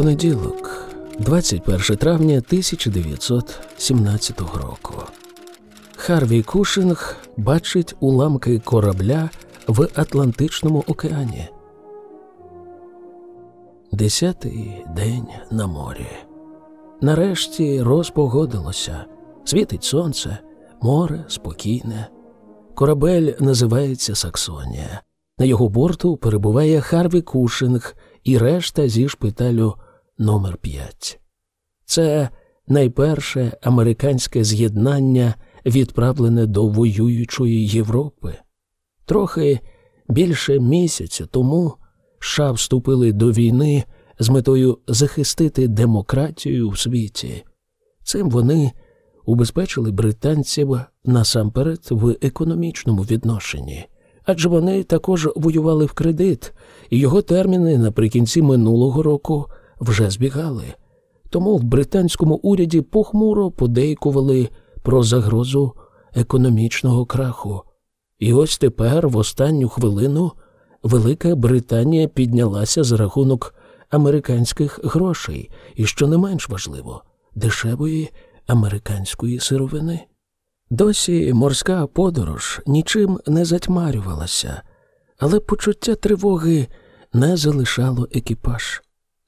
понеділок, 21 травня 1917 року. Харвій Кушинг бачить уламки корабля в Атлантичному океані. Десятий день на морі. Нарешті розпогодилося. Світить сонце, море спокійне. Корабель називається Саксонія. На його борту перебуває Харві Кушинг і решта зі шпиталю номер 5 Це найперше американське з'єднання, відправлене до воюючої Європи. Трохи більше місяця тому США вступили до війни з метою захистити демократію в світі. Цим вони убезпечили британців насамперед в економічному відношенні, адже вони також воювали в кредит, і його терміни наприкінці минулого року вже збігали. Тому в британському уряді похмуро подейкували про загрозу економічного краху. І ось тепер, в останню хвилину, Велика Британія піднялася за рахунок американських грошей, і, що не менш важливо, дешевої американської сировини. Досі морська подорож нічим не затьмарювалася, але почуття тривоги не залишало екіпаж.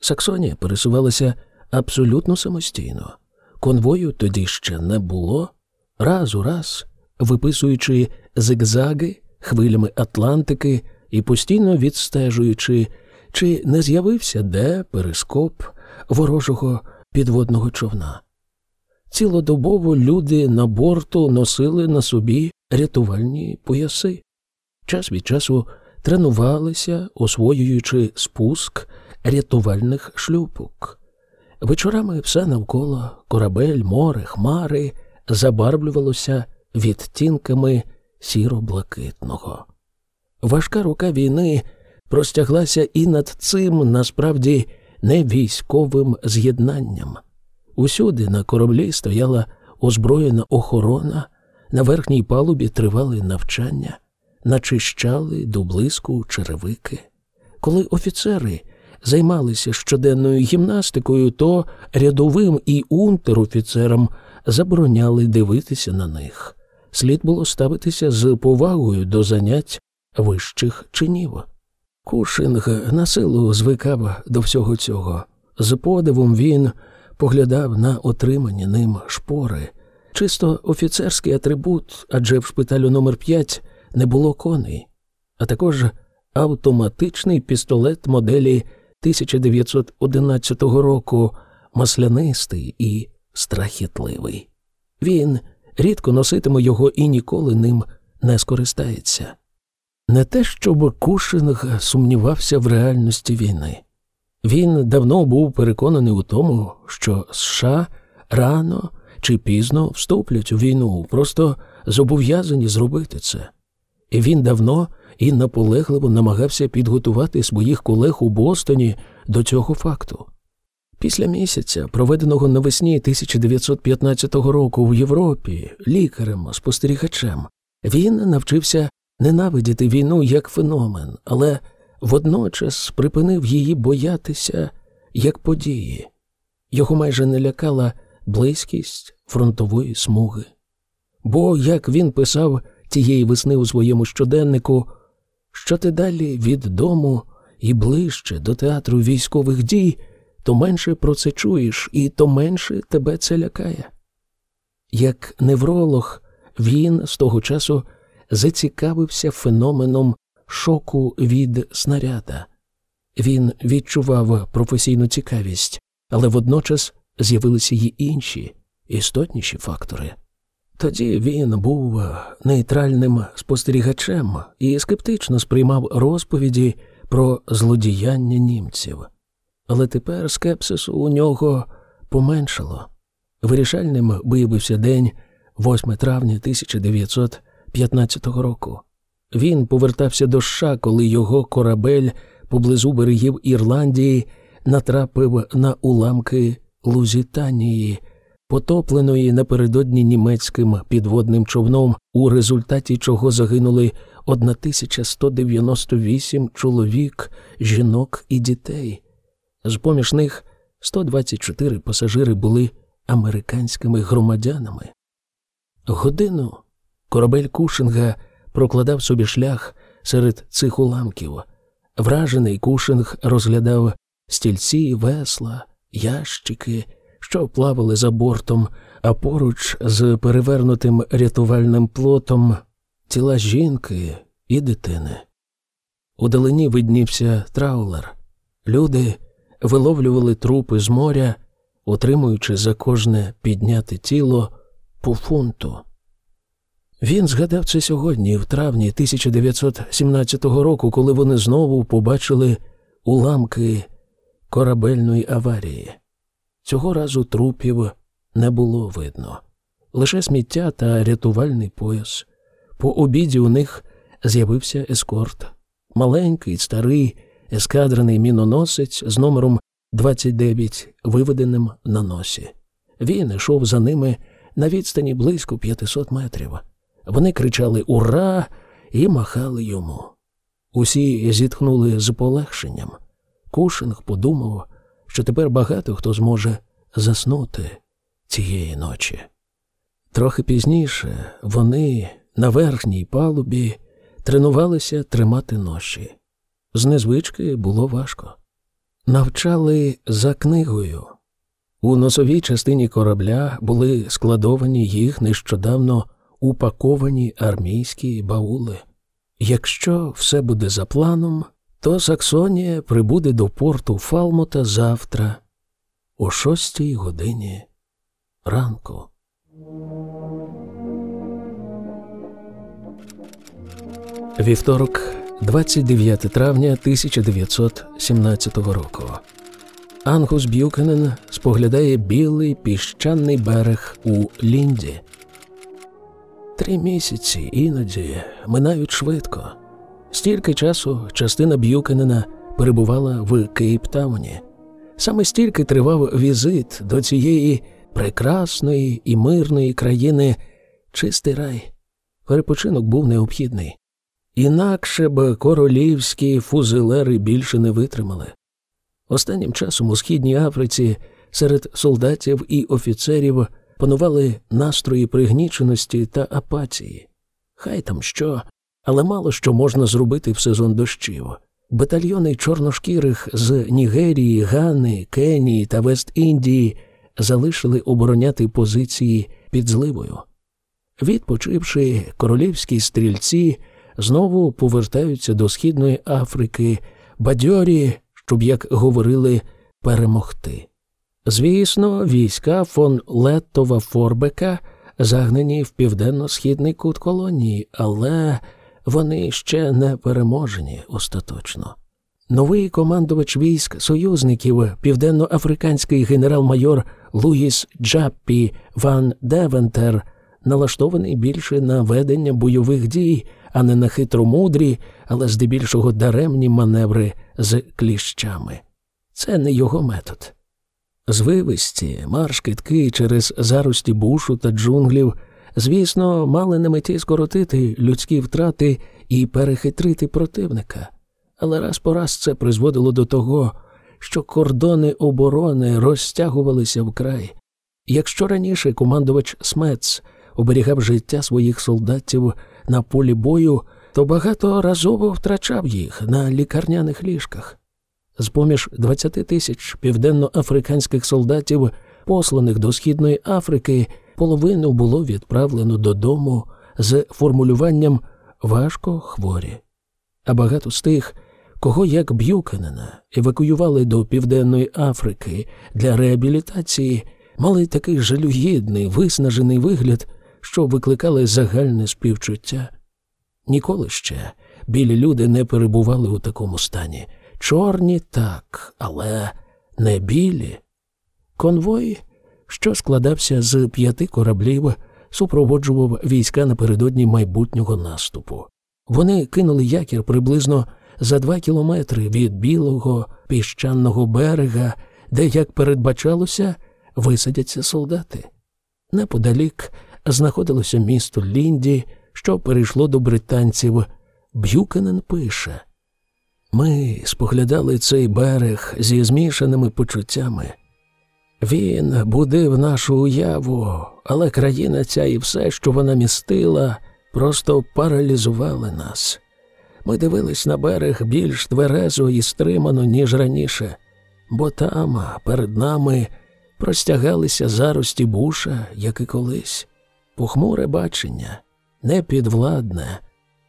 Саксонія пересувалася абсолютно самостійно. Конвою тоді ще не було, раз у раз, виписуючи зигзаги хвилями Атлантики і постійно відстежуючи, чи не з'явився де перископ ворожого підводного човна. Цілодобово люди на борту носили на собі рятувальні пояси, час від часу тренувалися, освоюючи спуск рятувальних шлюпок. Вечорами все навколо корабель, море, хмари забарвлювалося відтінками сіро-блакитного. Важка рука війни простяглася і над цим насправді не військовим з'єднанням. Усюди на кораблі стояла озброєна охорона, на верхній палубі тривали навчання, начищали до блиску черевики. Коли офіцери займалися щоденною гімнастикою, то рядовим і унтер-офіцерам забороняли дивитися на них. Слід було ставитися з повагою до занять вищих чинів. Кушинг на силу звикав до всього цього. З подивом він поглядав на отримані ним шпори, чисто офіцерський атрибут, адже в шпиталю номер 5 не було коней, а також автоматичний пістолет моделі 1911 року, маслянистий і страхітливий. Він рідко носитиме його і ніколи ним не скористається. Не те, щоб Кушинг сумнівався в реальності війни. Він давно був переконаний у тому, що США рано чи пізно вступлять у війну, просто зобов'язані зробити це. І він давно і наполегливо намагався підготувати своїх колег у Бостоні до цього факту. Після місяця, проведеного навесні 1915 року в Європі лікарем, спостерігачем, він навчився ненавидіти війну як феномен, але водночас припинив її боятися як події. Його майже не лякала близькість фронтової смуги. Бо, як він писав тієї весни у своєму щоденнику, що ти далі від дому і ближче до театру військових дій, то менше про це чуєш, і то менше тебе це лякає. Як невролог, він з того часу зацікавився феноменом шоку від снаряда. Він відчував професійну цікавість, але водночас з'явилися й інші істотніші фактори. Тоді він був нейтральним спостерігачем і скептично сприймав розповіді про злодіяння німців. Але тепер скепсису у нього поменшало. Вирішальним виявився день 8 травня 1915 року. Він повертався до США, коли його корабель поблизу берегів Ірландії натрапив на уламки Лузітанії, потопленої напередодні німецьким підводним човном, у результаті чого загинули 1198 чоловік, жінок і дітей. З поміж них 124 пасажири були американськими громадянами. Годину корабель Кушинга прокладав собі шлях серед цих уламків. Вражений Кушинг розглядав стільці, весла, ящики, що плавали за бортом, а поруч з перевернутим рятувальним плотом тіла жінки і дитини. Удалині виднівся траулер. Люди виловлювали трупи з моря, отримуючи за кожне підняте тіло по фунту. Він згадав це сьогодні, в травні 1917 року, коли вони знову побачили уламки корабельної аварії. Цього разу трупів не було видно, лише сміття та рятувальний пояс. По обіді у них з'явився ескорт, маленький, старий, ескадрений міноносець з номером 29, виведеним на носі. Він йшов за ними на відстані близько 500 метрів. Вони кричали Ура! і махали йому. Усі зітхнули з полегшенням. Кушинг подумав, що тепер багато хто зможе заснути цієї ночі. Трохи пізніше вони на верхній палубі тренувалися тримати ноші. З незвички було важко. Навчали за книгою. У носовій частині корабля були складовані їх нещодавно упаковані армійські баули. Якщо все буде за планом, то Саксонія прибуде до порту Фалмота завтра о шостій годині ранку. Вівторок, 29 травня 1917 року. Ангус Б'юкенен споглядає білий піщаний берег у Лінді. Три місяці іноді минають швидко. Стільки часу частина Б'юкенена перебувала в Кейптауні. Саме стільки тривав візит до цієї прекрасної і мирної країни чистий рай. Перепочинок був необхідний. Інакше б королівські фузелери більше не витримали. Останнім часом у східній Африці серед солдатів і офіцерів панували настрої пригніченості та апатії. Хай там що, але мало що можна зробити в сезон дощів. Батальйони чорношкірих з Нігерії, Гани, Кенії та Вест-Індії залишили обороняти позиції під зливою. Відпочивши, королівські стрільці знову повертаються до Східної Африки, бадьорі, щоб, як говорили, перемогти. Звісно, війська фон Леттова Форбека загнані в південно-східний кут колонії, але вони ще не переможені остаточно. Новий командувач військ союзників, південно-африканський генерал-майор Луїс Джаппі Ван Девентер, налаштований більше на ведення бойових дій, а не на хитромудрі, але здебільшого даремні маневри з кліщами. Це не його метод. Звивисті, марш китки через зарості бушу та джунглів, звісно, мали на меті скоротити людські втрати і перехитрити противника, але раз по раз це призводило до того, що кордони оборони розтягувалися вкрай. Якщо раніше командувач Смец оберігав життя своїх солдатів на полі бою, то багаторазово втрачав їх на лікарняних ліжках. З поміж 20 тисяч південноафриканських солдатів, посланих до Східної Африки, половину було відправлено додому з формулюванням важко хворі. А багато з тих, кого як Б'юкенена евакуювали до Південної Африки для реабілітації, мали такий жалюгідний, виснажений вигляд, що викликали загальне співчуття. Ніколи ще білі люди не перебували у такому стані. Чорні так, але не білі. Конвой, що складався з п'яти кораблів, супроводжував війська напередодні майбутнього наступу. Вони кинули якір приблизно за два кілометри від білого піщаного берега, де, як передбачалося, висадяться солдати. Неподалік знаходилося місто Лінді, що перейшло до британців. Б'юкенен пише. Ми споглядали цей берег зі змішаними почуттями. Він будив нашу уяву, але країна ця і все, що вона містила, просто паралізували нас. Ми дивились на берег більш тверезо і стримано, ніж раніше, бо там, перед нами, простягалися зарості буша, як і колись, похмуре бачення, непідвладне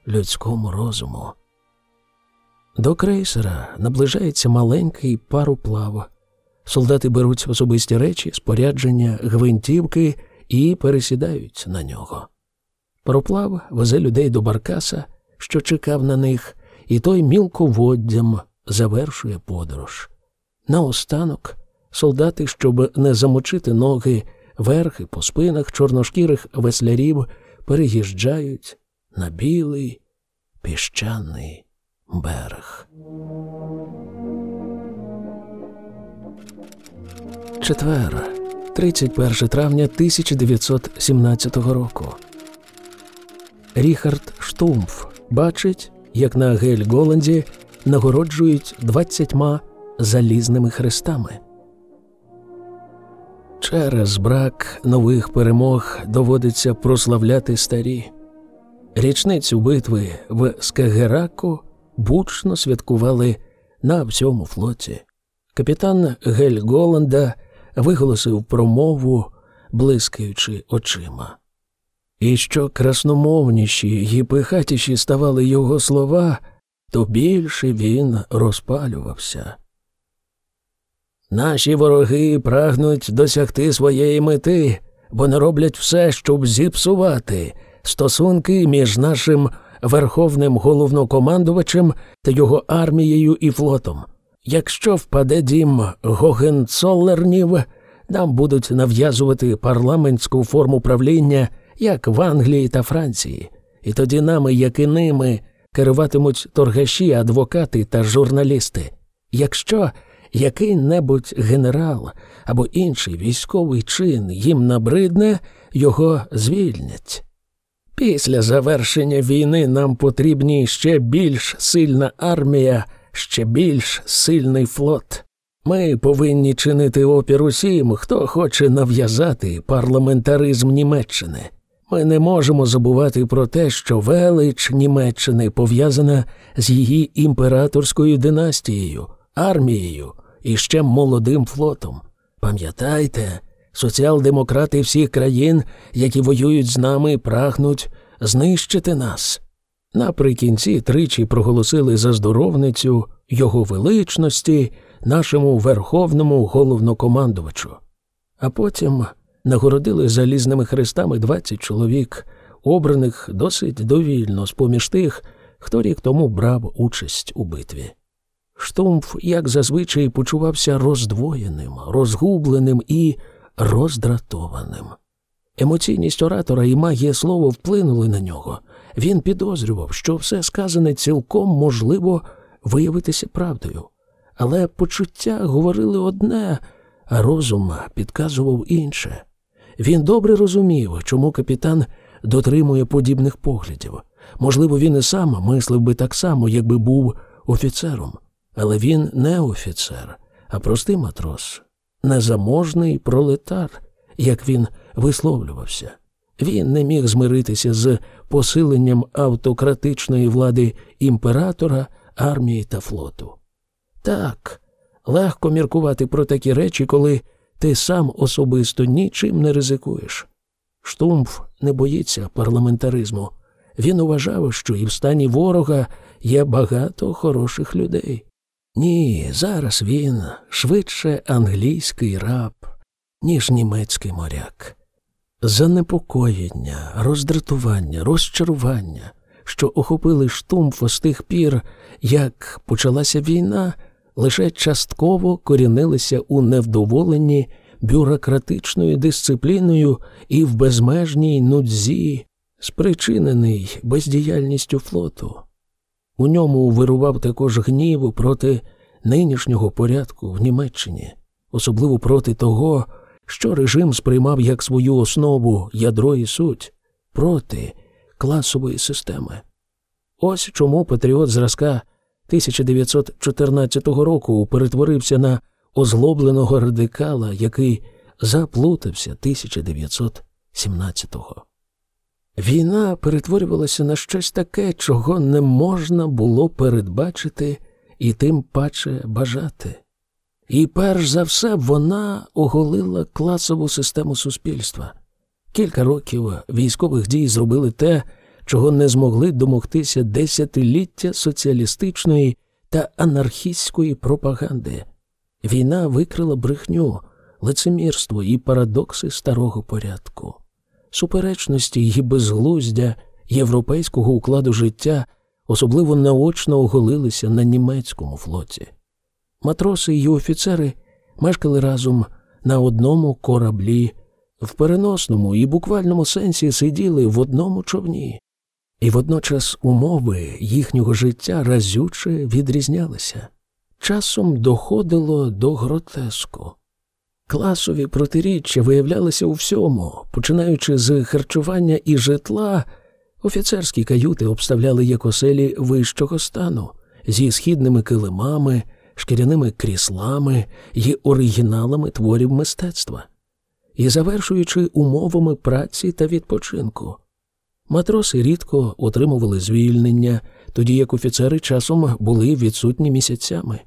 людському розуму. До крейсера наближається маленький пароплав. Солдати беруть особисті речі, спорядження, гвинтівки і пересідають на нього. Пароплав везе людей до Баркаса, що чекав на них, і той мілководдям завершує подорож. Наостанок солдати, щоб не замочити ноги, верхи по спинах чорношкірих веслярів переїжджають на білий піщаний берег. Четвер, 31 травня 1917 року. Ріхард Штумф бачить, як на Гель Голланді нагороджують двадцятьма залізними хрестами. Через брак нових перемог доводиться прославляти старі. Річницю битви в Скагераку бучно святкували на всьому флоті. Капітан Гель Голланда виголосив промову, блискаючи очима. І що красномовніші й пихатіші ставали його слова, то більше він розпалювався. Наші вороги прагнуть досягти своєї мети, бо не роблять все, щоб зіпсувати стосунки між нашим верховним головнокомандувачем та його армією і флотом. Якщо впаде дім Гогенцоллернів, нам будуть нав'язувати парламентську форму правління, як в Англії та Франції, і тоді нами, як і ними, керуватимуть торгаші, адвокати та журналісти. Якщо який-небудь генерал або інший військовий чин їм набридне, його звільнять. Після завершення війни нам потрібні ще більш сильна армія, ще більш сильний флот. Ми повинні чинити опір усім, хто хоче нав'язати парламентаризм Німеччини. Ми не можемо забувати про те, що велич Німеччини пов'язана з її імператорською династією, армією і ще молодим флотом. Пам'ятайте, соціал-демократи всіх країн, які воюють з нами, прагнуть знищити нас. Наприкінці тричі проголосили за здоровницю його величності, нашому верховному головнокомандувачу, а потім нагородили залізними хрестами 20 чоловік, обраних досить довільно з поміж тих, хто рік тому брав участь у битві. Штумф, як зазвичай, почувався роздвоєним, розгубленим і роздратованим. Емоційність оратора і магія слова вплинули на нього. Він підозрював, що все сказане цілком можливо виявитися правдою. Але почуття говорили одне, а розум підказував інше. Він добре розумів, чому капітан дотримує подібних поглядів. Можливо, він і сам мислив би так само, якби був офіцером. Але він не офіцер, а простий матрос, незаможний пролетар, як він висловлювався. Він не міг змиритися з посиленням автократичної влади імператора, армії та флоту. Так, легко міркувати про такі речі, коли ти сам особисто нічим не ризикуєш. Штумф не боїться парламентаризму. Він вважав, що і в стані ворога є багато хороших людей. Ні, зараз він швидше англійський раб, ніж німецький моряк. Занепокоєння, роздратування, розчарування, що охопили штумфа з тих пір, як почалася війна, лише частково корінилися у невдоволенні бюрократичною дисципліною і в безмежній нудзі, спричинений бездіяльністю флоту. У ньому вирував також гнів проти нинішнього порядку в Німеччині, особливо проти того, що режим сприймав як свою основу ядро і суть, проти класової системи. Ось чому патріот зразка 1914 року перетворився на озлобленого радикала, який заплутався 1917-го. Війна перетворювалася на щось таке, чого не можна було передбачити і тим паче бажати. І перш за все вона оголила класову систему суспільства. Кілька років військових дій зробили те, чого не змогли домогтися десятиліття соціалістичної та анархістської пропаганди. Війна викрила брехню, лицемірство і парадокси старого порядку, суперечності і безглуздя європейського укладу життя особливо наочно оголилися на німецькому флоті. Матроси й офіцери мешкали разом на одному кораблі, в переносному і буквальному сенсі сиділи в одному човні, і водночас умови їхнього життя разюче відрізнялися. Часом доходило до гротеску. Класові протиріччя виявлялися у всьому, починаючи з харчування і житла, офіцерські каюти обставляли як оселі вищого стану зі східними килимами, шкіряними кріслами і оригіналами творів мистецтва, і завершуючи умовами праці та відпочинку. Матроси рідко отримували звільнення, тоді як офіцери часом були відсутні місяцями.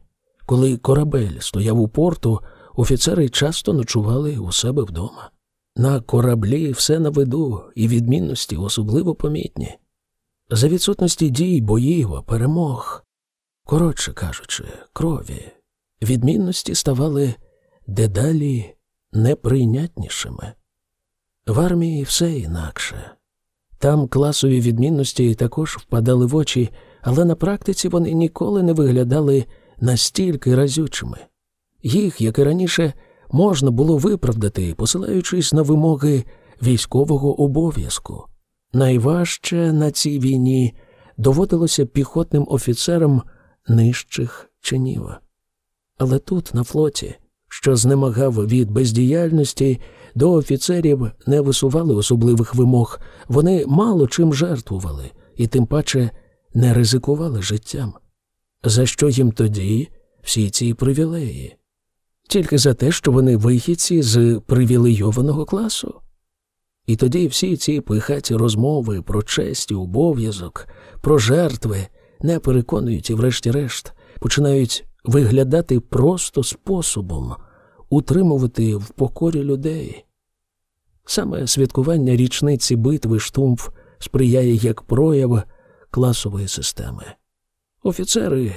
Коли корабель стояв у порту, офіцери часто ночували у себе вдома. На кораблі все на виду і відмінності особливо помітні. За відсутності дій, боїв, перемог, коротше кажучи, крові, відмінності ставали дедалі неприйнятнішими. В армії все інакше. Там класові відмінності також впадали в очі, але на практиці вони ніколи не виглядали настільки разючими. Їх, як і раніше, можна було виправдати, посилаючись на вимоги військового обов'язку. Найважче на цій війні доводилося піхотним офіцерам нижчих чинів. Але тут, на флоті, що знемагав від бездіяльності, до офіцерів не висували особливих вимог, вони мало чим жертвували і тим паче не ризикували життям. За що їм тоді всі ці привілеї? Тільки за те, що вони вихідці з привілейованого класу. І тоді всі ці пихаті розмови про честь і обов'язок, про жертви не переконують і, врешті-решт, починають виглядати просто способом утримувати в покорі людей. Саме святкування річниці битви штумф сприяє як прояв класової системи. Офіцери,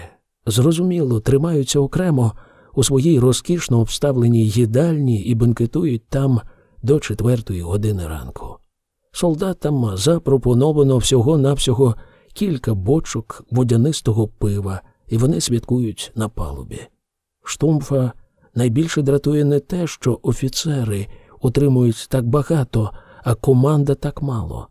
зрозуміло, тримаються окремо у своїй розкішно обставленій їдальні і бенкетують там до четвертої години ранку. Солдатам запропоновано всього-навсього кілька бочок водянистого пива, і вони святкують на палубі. Штумфа найбільше дратує не те, що офіцери отримують так багато, а команда так мало.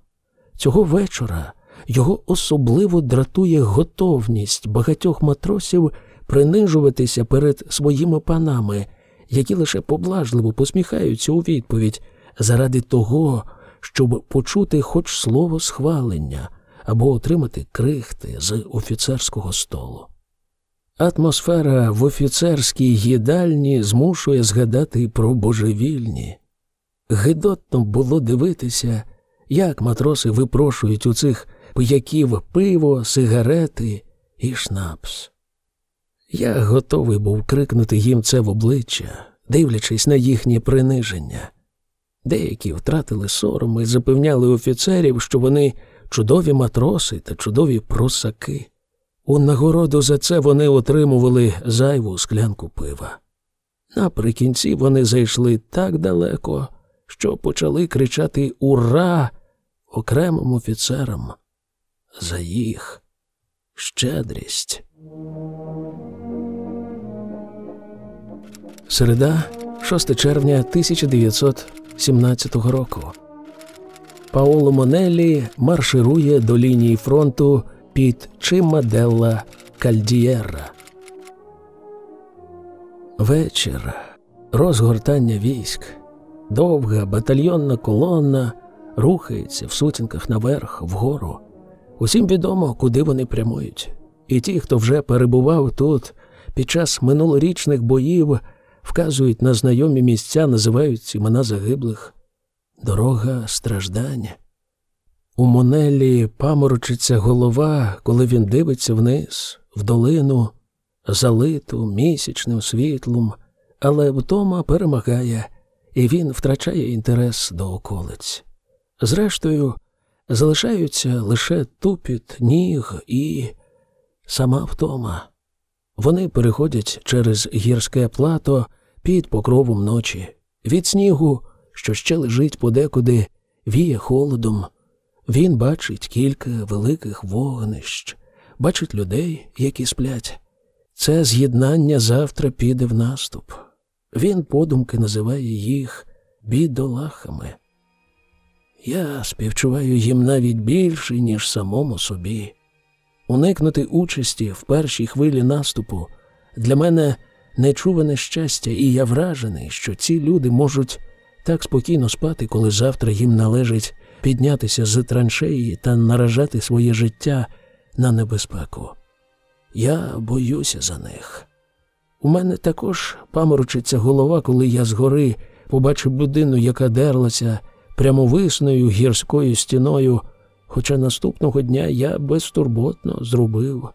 Цього вечора його особливо дратує готовність багатьох матросів принижуватися перед своїми панами, які лише поблажливо посміхаються у відповідь заради того, щоб почути хоч слово схвалення або отримати крихти з офіцерського столу. Атмосфера в офіцерській їдальні змушує згадати про божевільню. Гидотно було дивитися, як матроси випрошують у цих пияків пиво, сигарети і шнапс. Я готовий був крикнути їм це в обличчя, дивлячись на їхнє приниження. Деякі втратили сором і запевняли офіцерів, що вони чудові матроси та чудові просаки. У нагороду за це вони отримували зайву склянку пива. Наприкінці вони зайшли так далеко, що почали кричати Ура окремим офіцерам за їх щедрість. Середа, 6 червня 1917 року. Паоло Монеллі марширує до лінії фронту під Чимаделла Кальдієра. Вечір. Розгортання військ. Довга батальйонна колона рухається в сутінках наверх, вгору. Усім відомо, куди вони прямують. І ті, хто вже перебував тут під час минулорічних боїв, вказують на знайомі місця, називають імена загиблих. Дорога страждання. У Монелі паморочиться голова, коли він дивиться вниз, в долину, залиту місячним світлом, але вдома перемагає, і він втрачає інтерес до околиць. Зрештою, залишаються лише тупіт, ніг і сама втома. Вони переходять через гірське плато під покровом ночі. Від снігу, що ще лежить подекуди, віє холодом. Він бачить кілька великих вогнищ, бачить людей, які сплять. Це з'єднання завтра піде в наступ. Він подумки називає їх бідолахами. Я співчуваю їм навіть більше, ніж самому собі. Уникнути участі в першій хвилі наступу для мене нечуване щастя, і я вражений, що ці люди можуть так спокійно спати, коли завтра їм належить піднятися з траншеї та наражати своє життя на небезпеку. Я боюся за них. У мене також паморочиться голова, коли я згори побачив людину, яка дерлася прямовисною гірською стіною, хоча наступного дня я безтурботно зробив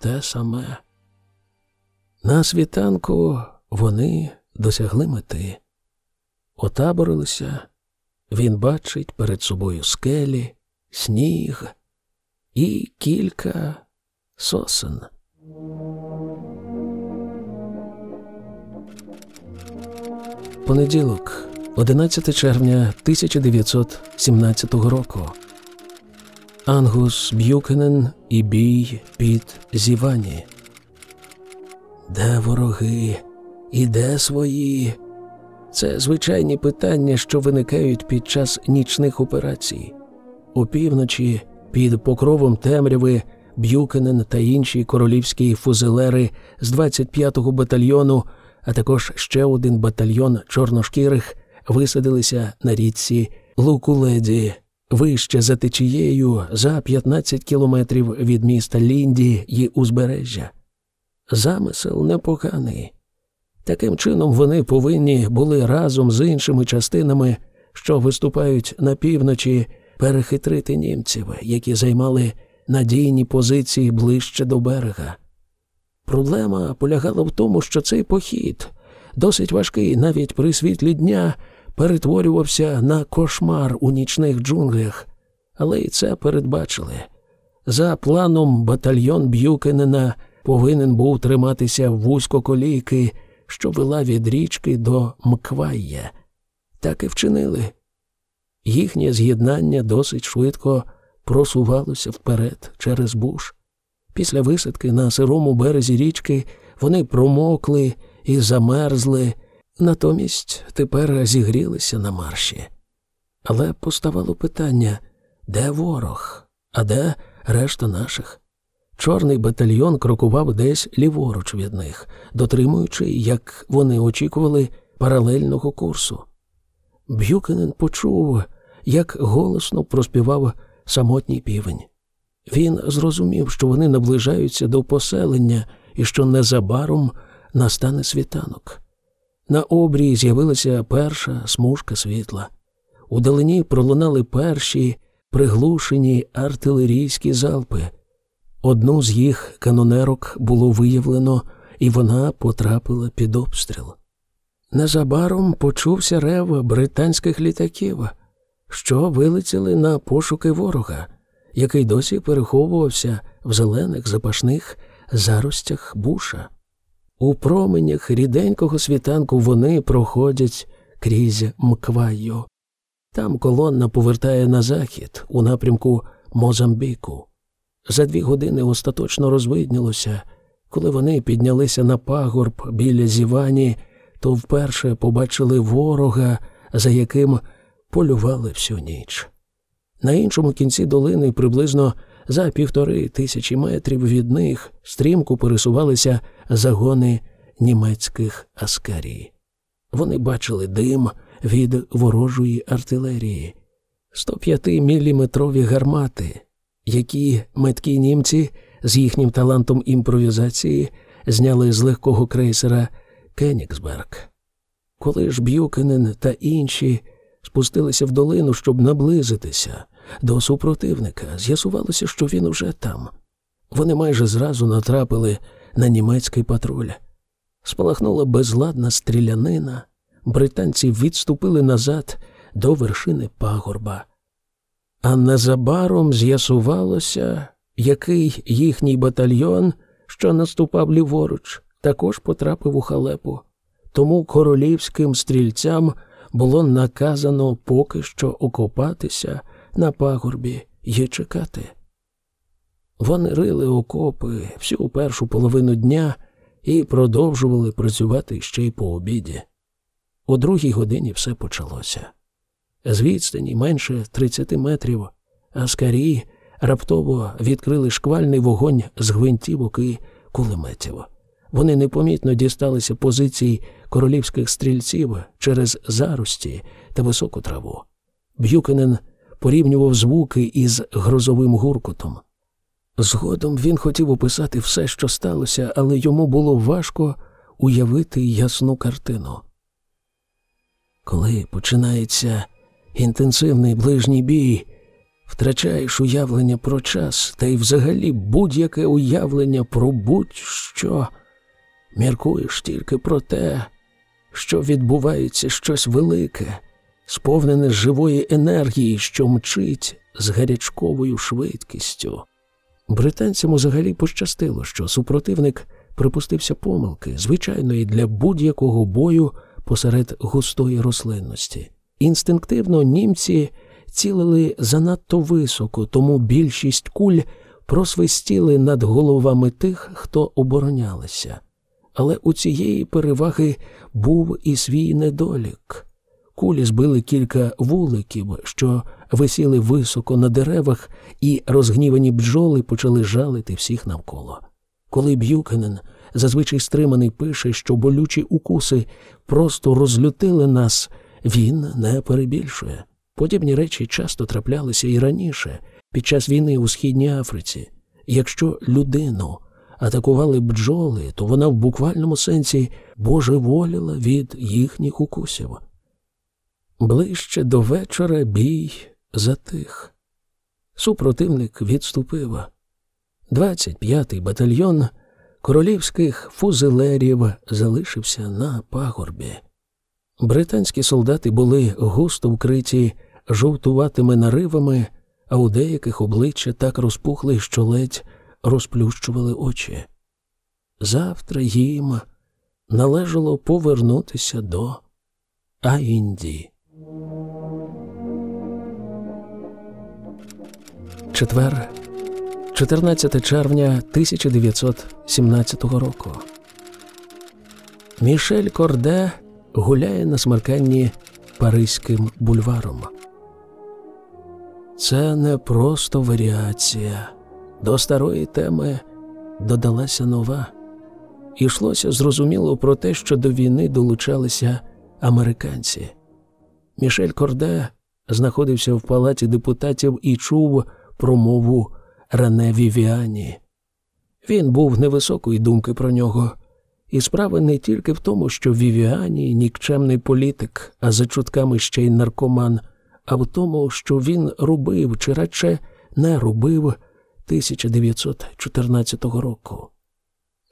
те саме. На світанку вони досягли мети, отаборилися, він бачить перед собою скелі, сніг і кілька сосен. Понеділок, 11 червня 1917 року. Ангус Б'юкенен і бій під Зівані. Де вороги і де свої? Це звичайні питання, що виникають під час нічних операцій. Опівночі, під покровом темряви, Б'юкенен та інші королівські фузелери з 25-го батальйону, а також ще один батальйон чорношкірих висадилися на річці Лукуледі, вище за течією за 15 кілометрів від міста Лінді і узбережжя. Замисел непоганий. Таким чином вони повинні були разом з іншими частинами, що виступають на півночі, перехитрити німців, які займали надійні позиції ближче до берега. Проблема полягала в тому, що цей похід, досить важкий навіть при світлі дня, перетворювався на кошмар у нічних джунглях, але й це передбачили. За планом батальйон Б'юкенена повинен був триматися вузькоколійки, що вела від річки до Мквайя. Так і вчинили. Їхнє з'єднання досить швидко просувалося вперед через буш. Після висадки на сирому березі річки вони промокли і замерзли, натомість тепер зігрілися на марші. Але поставало питання де ворог, а де решта наших? Чорний батальйон крокував десь ліворуч від них, дотримуючи, як вони очікували, паралельного курсу. Б'юкенен почув, як голосно проспівав самотній півень. Він зрозумів, що вони наближаються до поселення і що незабаром настане світанок. На обрії з'явилася перша смужка світла. Удалині пролунали перші приглушені артилерійські залпи. Одну з їх канонерок було виявлено, і вона потрапила під обстріл. Незабаром почувся рев британських літаків, що вилетіли на пошуки ворога, який досі переховувався в зелених запашних заростях буша. У променях ріденького світанку вони проходять крізь Мкваю. Там колонна повертає на захід у напрямку Мозамбіку. За дві години остаточно розвиднілося. Коли вони піднялися на пагорб біля зівані, то вперше побачили ворога, за яким полювали всю ніч. На іншому кінці долини, приблизно за півтори тисячі метрів від них, стрімко пересувалися загони німецьких аскарій. Вони бачили дим від ворожої артилерії, 105-міліметрові гармати, які меткі німці з їхнім талантом імпровізації зняли з легкого крейсера Кенігсберг. Коли ж Б'юкенен та інші спустилися в долину, щоб наблизитися до супротивника, з'ясувалося, що він уже там. Вони майже зразу натрапили на німецький патруль. Спалахнула безладна стрілянина, британці відступили назад до вершини пагорба. А незабаром з'ясувалося, який їхній батальйон, що наступав ліворуч, також потрапив у халепу. Тому королівським стрільцям було наказано поки що окопатися на пагорбі і чекати. Вони рили окопи всю першу половину дня і продовжували працювати ще й по обіді. У другій годині все почалося. З відстані менше 30 метрів, аскарі раптово відкрили шквальний вогонь з гвинтівок і кулеметів. Вони непомітно дісталися позицій королівських стрільців через зарості та високу траву. Б'юкенен порівнював звуки із грозовим гуркотом. Згодом він хотів описати все, що сталося, але йому було важко уявити ясну картину. Коли починається інтенсивний ближній бій, втрачаєш уявлення про час та й взагалі будь-яке уявлення про будь-що, міркуєш тільки про те, що відбувається щось велике, сповнене живої енергії, що мчить з гарячковою швидкістю. Британцям взагалі пощастило, що супротивник припустився помилки, звичайної для будь-якого бою посеред густої рослинності. Інстинктивно німці цілили занадто високо, тому більшість куль просвистіли над головами тих, хто оборонялися. Але у цієї переваги був і свій недолік. Кулі збили кілька вуликів, що висіли високо на деревах, і розгнівані бджоли почали жалити всіх навколо. Коли Б'юкенен, зазвичай стриманий, пише, що болючі укуси просто розлютили нас, він не перебільшує. Подібні речі часто траплялися і раніше, під час війни у Східній Африці. Якщо людину атакували бджоли, то вона в буквальному сенсі божеволіла від їхніх укусів. Ближче до вечора бій затих. Супротивник відступив. 25-й батальйон королівських фузелерів залишився на пагорбі. Британські солдати були густо вкриті жовтуватими наривами, а у деяких обличчя так розпухли, що ледь розплющували очі. Завтра їм належало повернутися до Аінді. Четвер, 14 червня 1917 року. Мішель Корде гуляє на смерканні Паризьким бульваром. Це не просто варіація. До старої теми додалася нова. Ішлося зрозуміло про те, що до війни долучалися американці. Мішель Корде знаходився в палаті депутатів і чув промову Рене Вівіані. Він був невисокої думки про нього, і справа не тільки в тому, що Вівіані нікчемний політик, а за чутками ще й наркоман, а в тому, що він робив чи радше не робив 1914 року.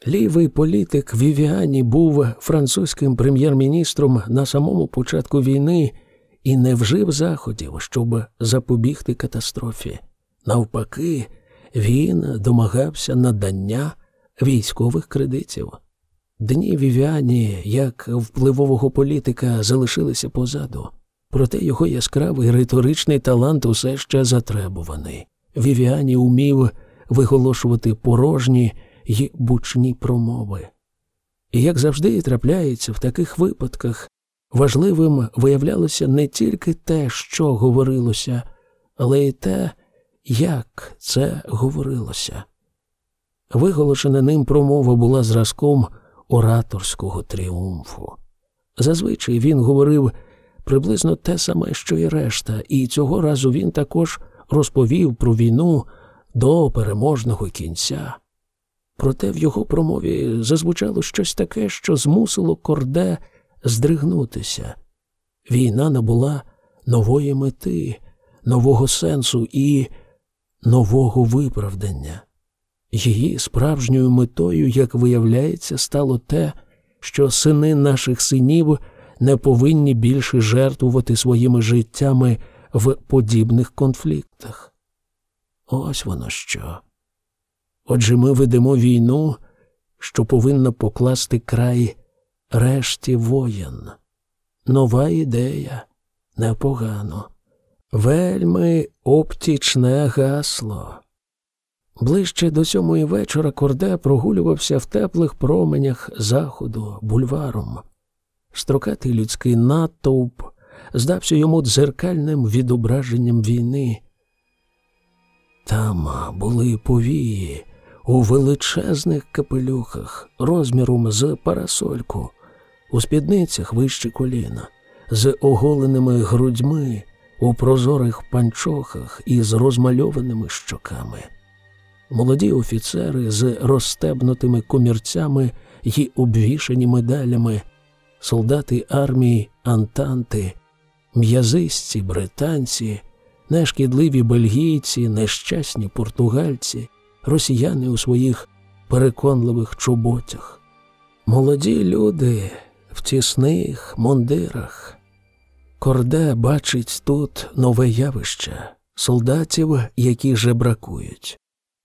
Лівий політик Вівіані був французьким прем'єр-міністром на самому початку війни і не вжив заходів, щоб запобігти катастрофі. Навпаки, він домагався надання військових кредитів. Дні Вівіані, як впливового політика, залишилися позаду, проте його яскравий риторичний талант усе ще затребуваний. Вівіані умів виголошувати порожні й бучні промови. І, як завжди трапляється в таких випадках, важливим виявлялося не тільки те, що говорилося, але й те, як це говорилося. Виголошена ним промова була зразком ораторського тріумфу. Зазвичай він говорив приблизно те саме, що й решта, і цього разу він також розповів про війну до переможного кінця. Проте в його промові зазвучало щось таке, що змусило корде здригнутися. Війна набула нової мети, нового сенсу і нового виправдання. Її справжньою метою, як виявляється, стало те, що сини наших синів не повинні більше жертвувати своїми життями в подібних конфліктах. Ось воно що. Отже, ми ведемо війну, що повинна покласти край решті воєн. Нова ідея непогано. Вельми оптічне гасло. Ближче до сьомої вечора Корде прогулювався в теплих променях заходу бульваром. Строкатий людський натовп здався йому дзеркальним відображенням війни. Там були повії у величезних капелюхах розміром з парасольку, у спідницях вище коліна, з оголеними грудьми, у прозорих панчохах і з розмальованими щоками. Молоді офіцери з розстебнутими комірцями й обвішані медалями, солдати армії Антанти, м'язисті британці, нешкідливі бельгійці, нещасні португальці, росіяни у своїх переконливих чоботях. Молоді люди в тісних мундирах. Корде бачить тут нове явище солдатів, які жебракують.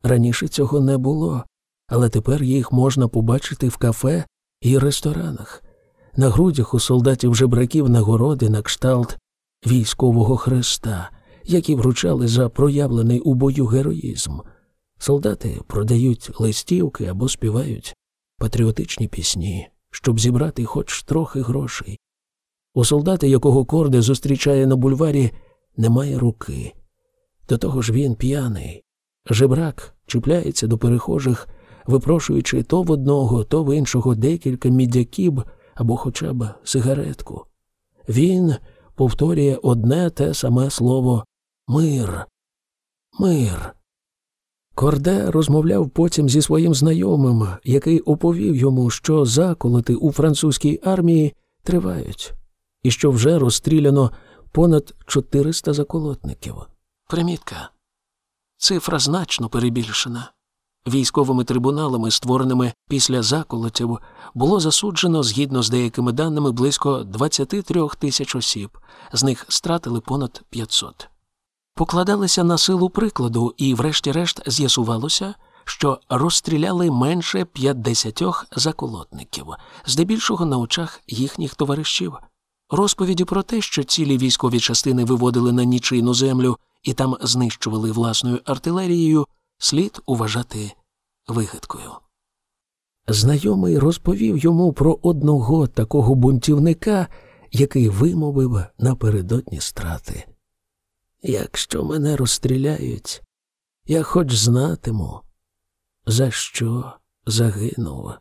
Раніше цього не було, але тепер їх можна побачити в кафе і ресторанах. На грудях у солдатів жебраків нагороди на кшталт військового хреста, які вручали за проявлений у бою героїзм. Солдати продають листівки або співають патріотичні пісні, щоб зібрати хоч трохи грошей. У солдата, якого корде зустрічає на бульварі, немає руки. До того ж він п'яний. Жебрак чіпляється до перехожих, випрошуючи то в одного, то в іншого декілька мідяків або хоча б сигаретку. Він повторює одне те саме слово мир. Мир. Корде розмовляв потім зі своїм знайомим, який оповів йому, що заколоти у французькій армії тривають, і що вже розстріляно понад 400 заколотників. Примітка. Цифра значно перебільшена. Військовими трибуналами, створеними після заколотів, було засуджено, згідно з деякими даними, близько 23 тисяч осіб, з них стратили понад 500. Покладалися на силу прикладу, і, врешті-решт, з'ясувалося, що розстріляли менше 50 заколотників, здебільшого на очах їхніх товаришів. Розповіді про те, що цілі військові частини виводили на нічийну землю і там знищували власною артилерією, слід уважати вигадкою. Знайомий розповів йому про одного такого бунтівника, який вимовив напередодні страти. Якщо мене розстріляють, я хоч знатиму, за що загинув.